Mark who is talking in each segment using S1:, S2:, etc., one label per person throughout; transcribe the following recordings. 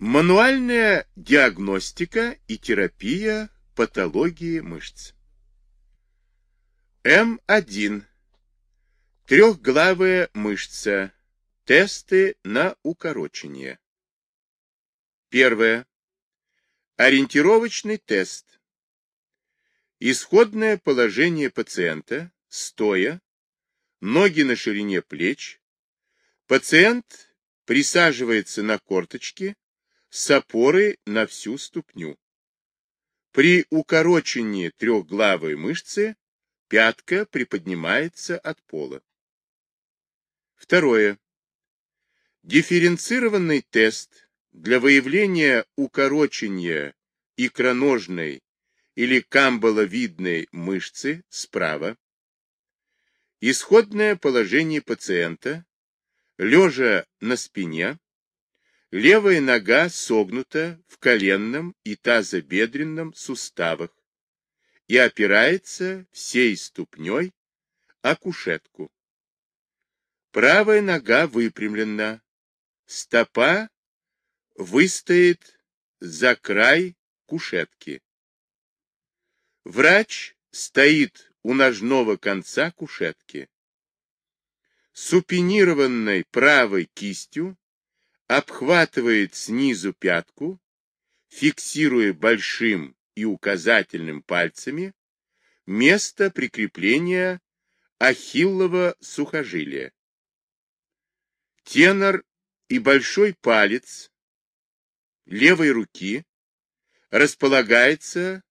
S1: Мануальная диагностика и терапия патологии мышц. М1. Трехглавая мышца. Тесты на укорочение. Первое. Ориентировочный тест. Исходное положение пациента, стоя, ноги на ширине плеч. Пациент присаживается на корточки, с опорой на всю ступню. При укорочении трехглавой мышцы пятка приподнимается от пола. Второе. Дифференцированный тест для выявления укорочения икроножной или камбаловидной мышцы справа. Исходное положение пациента, лежа на спине, Левая нога согнута в коленном и тазобедренном суставах и опирается всей ступней о кушетку. Правая нога выпрямлена, стопа выстоит за край кушетки. Врач стоит у ножного конца кушетки. Супинированной правой кистью обхватывает снизу пятку, фиксируя большим и указательным пальцами место прикрепления ахиллова сухожилия. Тенор и большой палец левой руки располагается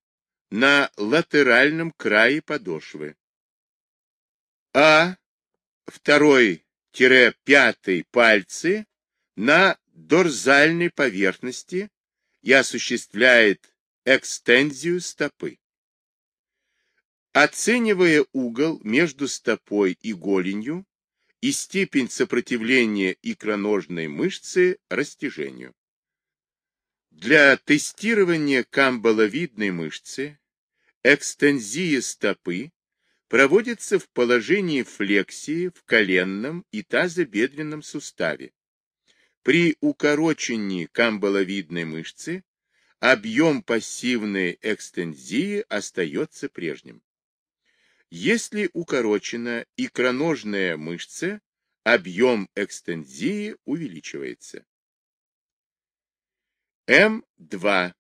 S1: на латеральном крае подошвы. А второй-пятый пальцы на дорзальной поверхности и осуществляет экстензию стопы. Оценивая угол между стопой и голенью и степень сопротивления икроножной мышцы растяжению. Для тестирования камбаловидной мышцы экстензия стопы проводится в положении флексии в коленном и тазобедренном суставе при укорочении камбаловидной мышцы объем пассивной экстензии остается прежним. Если укорочена икроножная мышца, объем экстензии увеличивается. М2.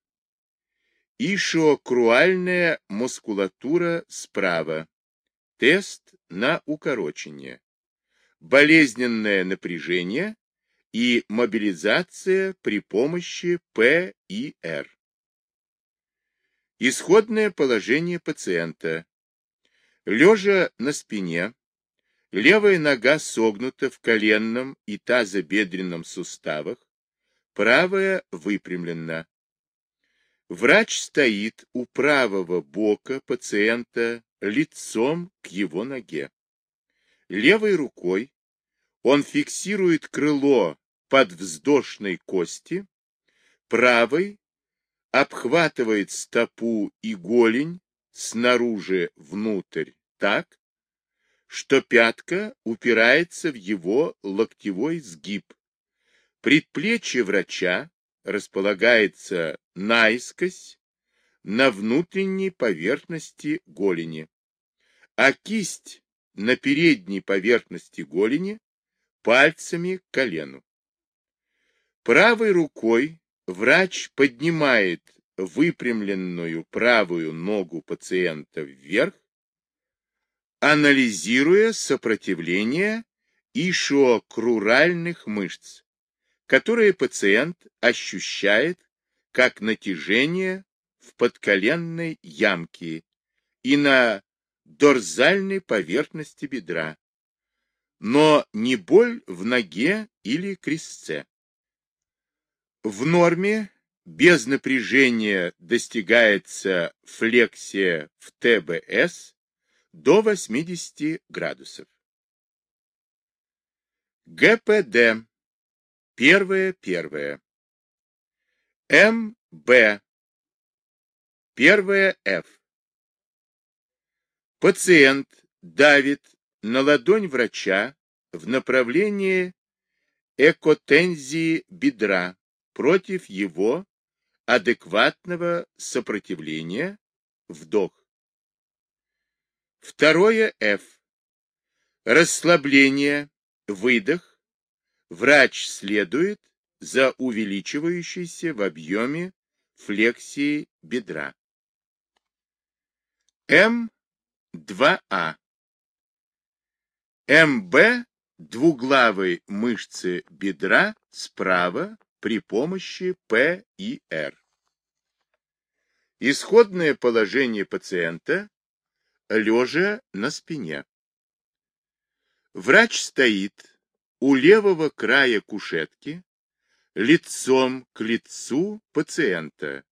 S1: Ишиокруальная мускулатура справа. Тест на укорочение. Болезненное напряжение и мобилизация при помощи П и Р. Исходное положение пациента. Лежа на спине, левая нога согнута в коленном и тазобедренном суставах, правая выпрямлена. Врач стоит у правого бока пациента лицом к его ноге. Левой рукой он фиксирует крыло подвздошной кости, правой обхватывает стопу и голень снаружи внутрь так, что пятка упирается в его локтевой сгиб. Предплечье врача располагается наискось на внутренней поверхности голени, а кисть на передней поверхности голени пальцами к колену. Правой рукой врач поднимает выпрямленную правую ногу пациента вверх, анализируя сопротивление ишиокруральных мышц, которые пациент ощущает как натяжение в подколенной ямке и на дорзальной поверхности бедра, но не боль в ноге или крестце. В норме без напряжения достигается флексия в ТБС до 80 градусов. ГПД. Первое, первое. МБ. Первое F. Пациент давит на ладонь врача в направлении экотензии бедра против его адекватного сопротивления вдох. Второе F. Расслабление, выдох. Врач следует за увеличивающейся в объеме флексии бедра. М2А. МБ двуглавой мышцы бедра справа при помощи П и Р. Исходное положение пациента лежа на спине. Врач стоит у левого края кушетки, лицом к лицу пациента,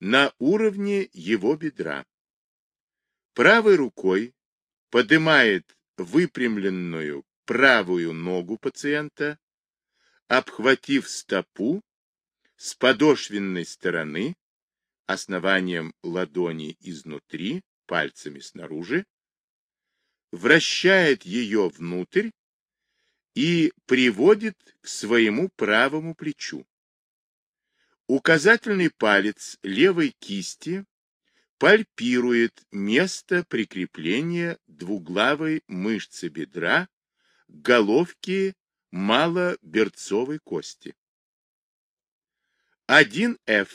S1: на уровне его бедра. Правой рукой поднимает выпрямленную правую ногу пациента, обхватив стопу с подошвенной стороны, основанием ладони изнутри, пальцами снаружи, вращает ее внутрь и приводит к своему правому плечу. Указательный палец левой кисти пальпирует место прикрепления двуглавой мышцы бедра к головке малоберцовой кости. 1F.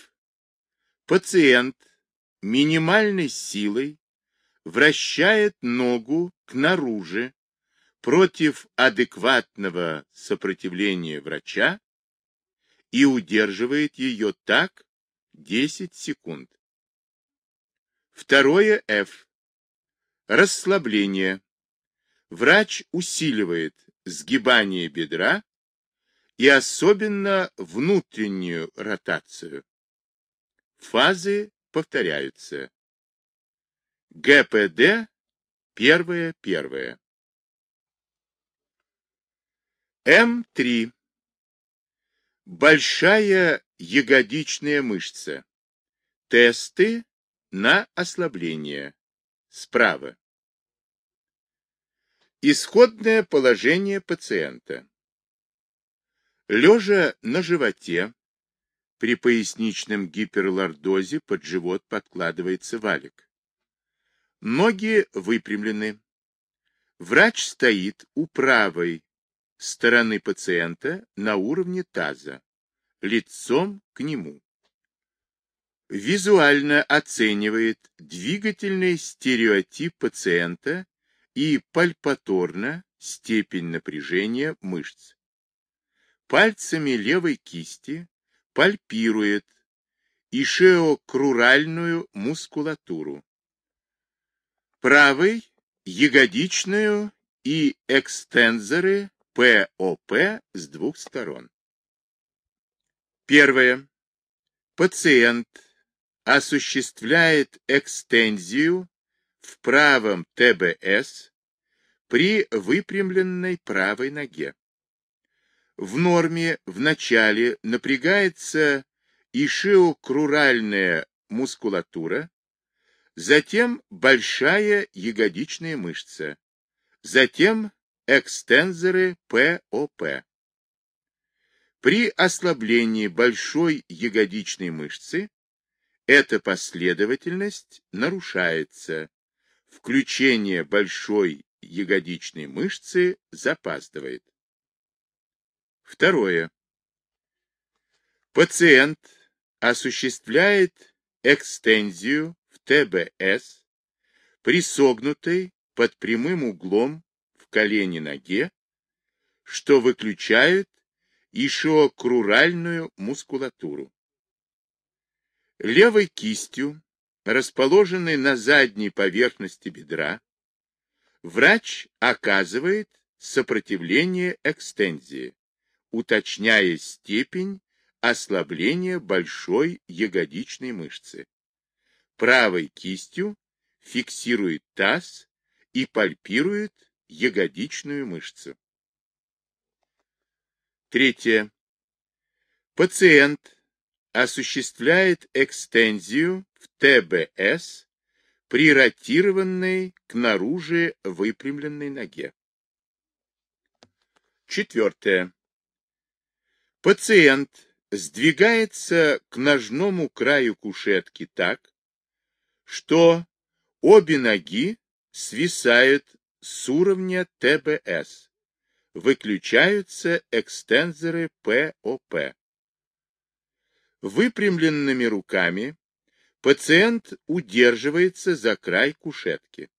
S1: Пациент минимальной силой вращает ногу к наружу против адекватного сопротивления врача и удерживает ее так 10 секунд. Второе F. Расслабление. Врач усиливает сгибание бедра и особенно внутреннюю ротацию. Фазы повторяются. ГПД первое первое. М3. Большая ягодичная мышца. Тесты на ослабление. Справа. Исходное положение пациента. Лежа на животе, при поясничном гиперлордозе под живот подкладывается валик. Ноги выпрямлены. Врач стоит у правой стороны пациента на уровне таза, лицом к нему. Визуально оценивает двигательный стереотип пациента и пальпаторно степень напряжения мышц. Пальцами левой кисти пальпирует ишеокруральную мускулатуру правый ягодичную и экстензоры ПОП с двух сторон. Первое. Пациент осуществляет экстензию в правом ТБС при выпрямленной правой ноге. В норме в начале напрягается ишиокруральная мускулатура, затем большая ягодичная мышца, затем экстензоры ПОП. При ослаблении большой ягодичной мышцы эта последовательность нарушается, включение большой ягодичной мышцы запаздывает. Второе. Пациент осуществляет экстензию ТБС, присогнутой под прямым углом в колени ноге, что выключает ишиокруральную мускулатуру. Левой кистью, расположенной на задней поверхности бедра, врач оказывает сопротивление экстензии, уточняя степень ослабления большой ягодичной мышцы правой кистью фиксирует таз и пальпирует ягодичную мышцу. Третье. Пациент осуществляет экстензию в ТБС при ротированной к наружу выпрямленной ноге. Четвертое. Пациент сдвигается к ножному краю кушетки так, что обе ноги свисают с уровня ТБС. Выключаются экстензоры ПОП. Выпрямленными руками пациент удерживается за край кушетки.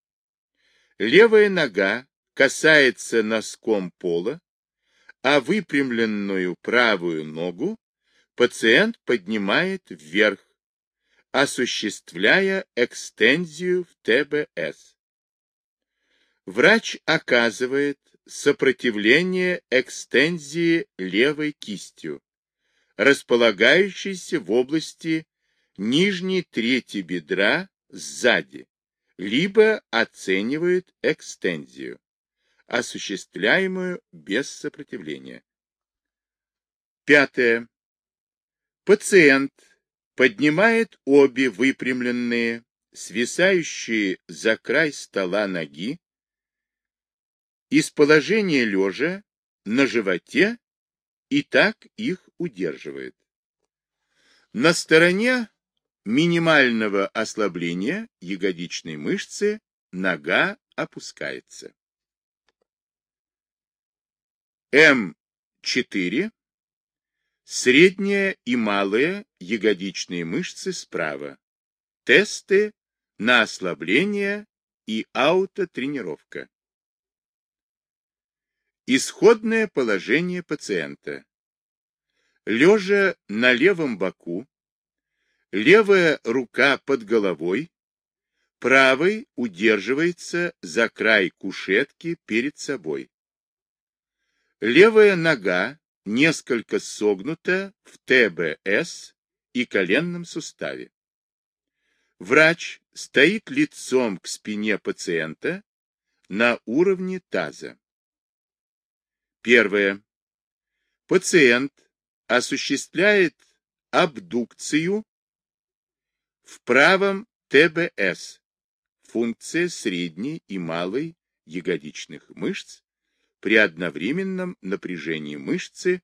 S1: Левая нога касается носком пола, а выпрямленную правую ногу пациент поднимает вверх, осуществляя экстензию в ТБС. Врач оказывает сопротивление экстензии левой кистью, располагающейся в области нижней трети бедра сзади, либо оценивает экстензию, осуществляемую без сопротивления. Пятое. Пациент поднимает обе выпрямленные, свисающие за край стола ноги из положения лежа на животе и так их удерживает. На стороне минимального ослабления ягодичной мышцы нога опускается. М4. Средняя и малая ягодичные мышцы справа. Тесты на ослабление и аутотренировка. Исходное положение пациента. Лежа на левом боку, левая рука под головой, правой удерживается за край кушетки перед собой. Левая нога несколько согнута в ТБС и коленном суставе. Врач стоит лицом к спине пациента на уровне таза. Первое. Пациент осуществляет абдукцию в правом ТБС, функция средней и малой ягодичных мышц при одновременном напряжении мышцы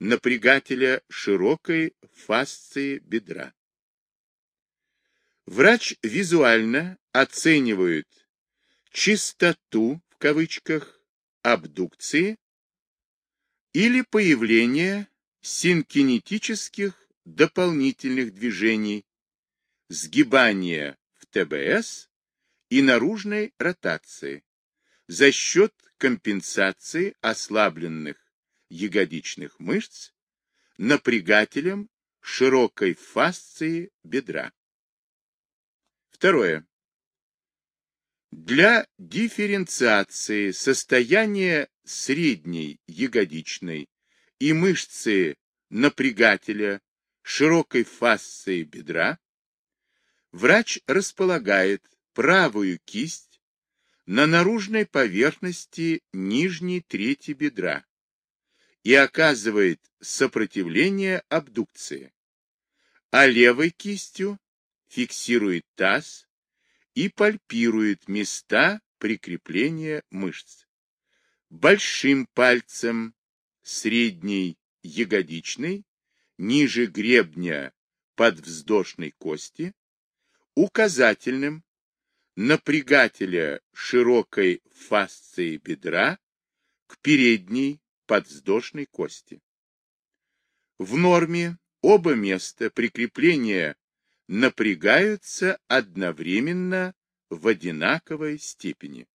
S1: напрягателя широкой фасции бедра. Врач визуально оценивает чистоту в кавычках абдукции или появление синкинетических дополнительных движений сгибания в ТБС и наружной ротации за счет компенсации ослабленных ягодичных мышц напрягателем широкой фасции бедра. Второе. Для дифференциации состояния средней ягодичной и мышцы напрягателя широкой фасции бедра врач располагает правую кисть на наружной поверхности нижней трети бедра и оказывает сопротивление абдукции, а левой кистью фиксирует таз и пальпирует места прикрепления мышц. Большим пальцем средней ягодичной ниже гребня подвздошной кости указательным напрягателя широкой фасции бедра к передней подвздошной кости. В норме оба места прикрепления напрягаются одновременно в одинаковой степени.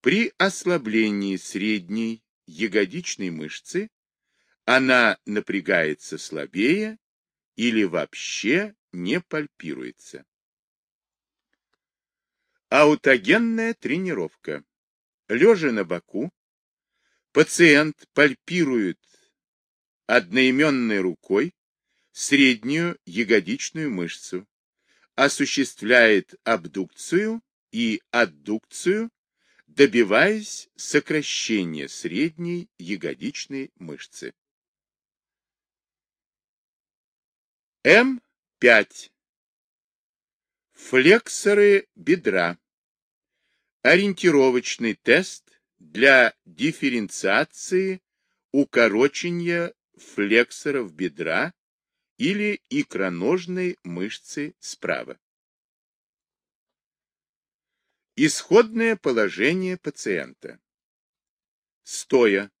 S1: При ослаблении средней ягодичной мышцы она напрягается слабее или вообще не пальпируется. Аутогенная тренировка. Лежа на боку, пациент пальпирует одноименной рукой среднюю ягодичную мышцу, осуществляет абдукцию и аддукцию, добиваясь сокращения средней ягодичной мышцы. М5. Флексоры бедра. Ориентировочный тест для дифференциации укорочения флексоров бедра или икроножной мышцы справа. Исходное положение пациента. Стоя.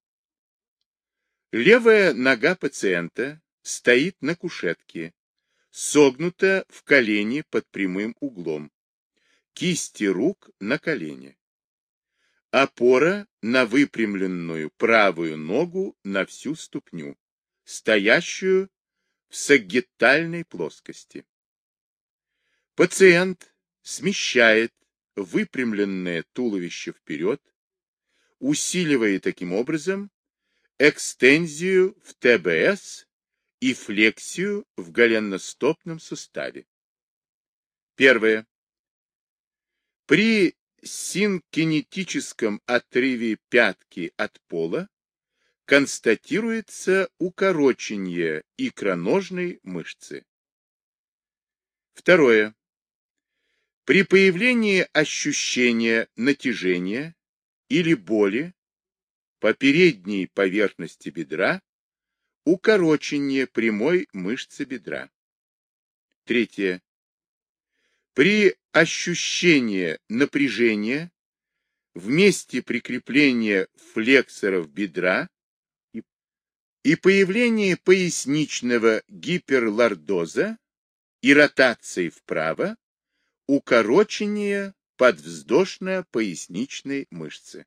S1: Левая нога пациента стоит на кушетке, согнута в колени под прямым углом, кисти рук на колени. Опора на выпрямленную правую ногу на всю ступню, стоящую в сагитальной плоскости. Пациент смещает выпрямленное туловище вперед, усиливая таким образом экстензию в ТБС и флексию в голеностопном суставе. Первое. При синкинетическом отрыве пятки от пола констатируется укорочение икроножной мышцы. Второе. При появлении ощущения натяжения или боли по передней поверхности бедра укорочение прямой мышцы бедра. Третье. При ощущении напряжения в месте прикрепления флексоров бедра и появлении поясничного гиперлордоза и ротации вправо укорочение подвздошно-поясничной мышцы.